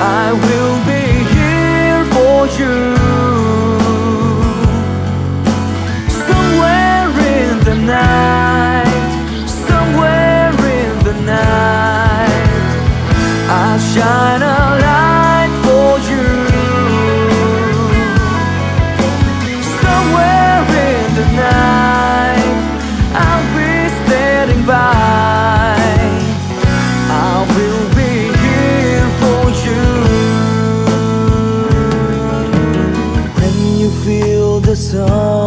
I will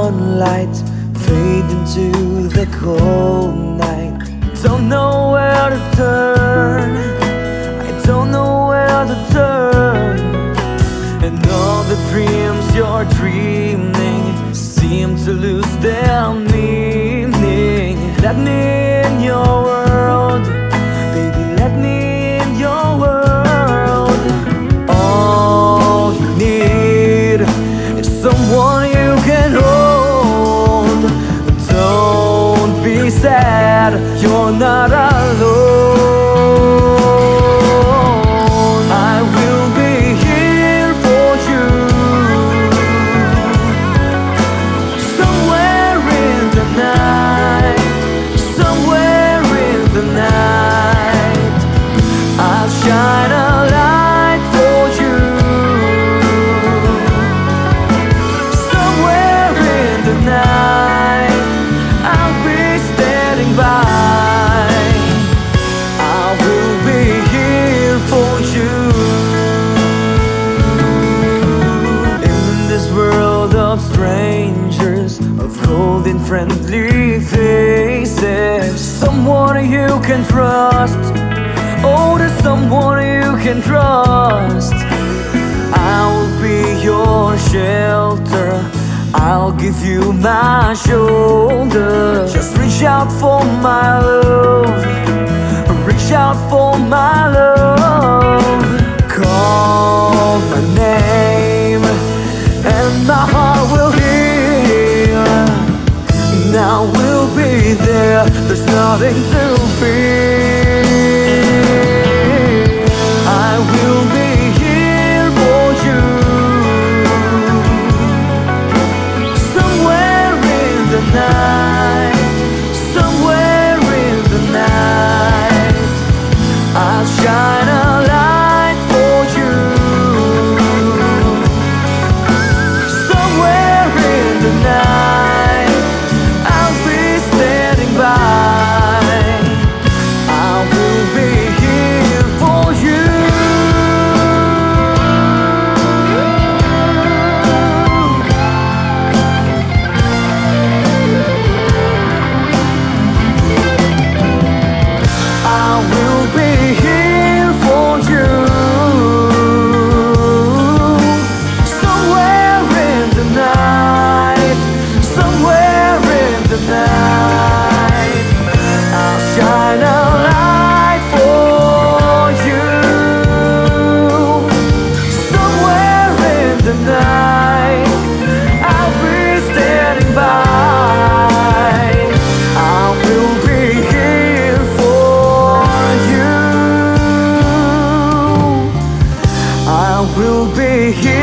sunlight fade into the cold night, don't know where to turn. I don't know where to turn. And all the dreams you're dreaming seem to lose their meaning. Let me in your sad, you're not of holding friendly faces, someone you can trust. Oh, there's someone you can trust. I will be your shelter. I'll give you my shoulder. Just reach out for my love. Reach out for my love. Hear. will be here.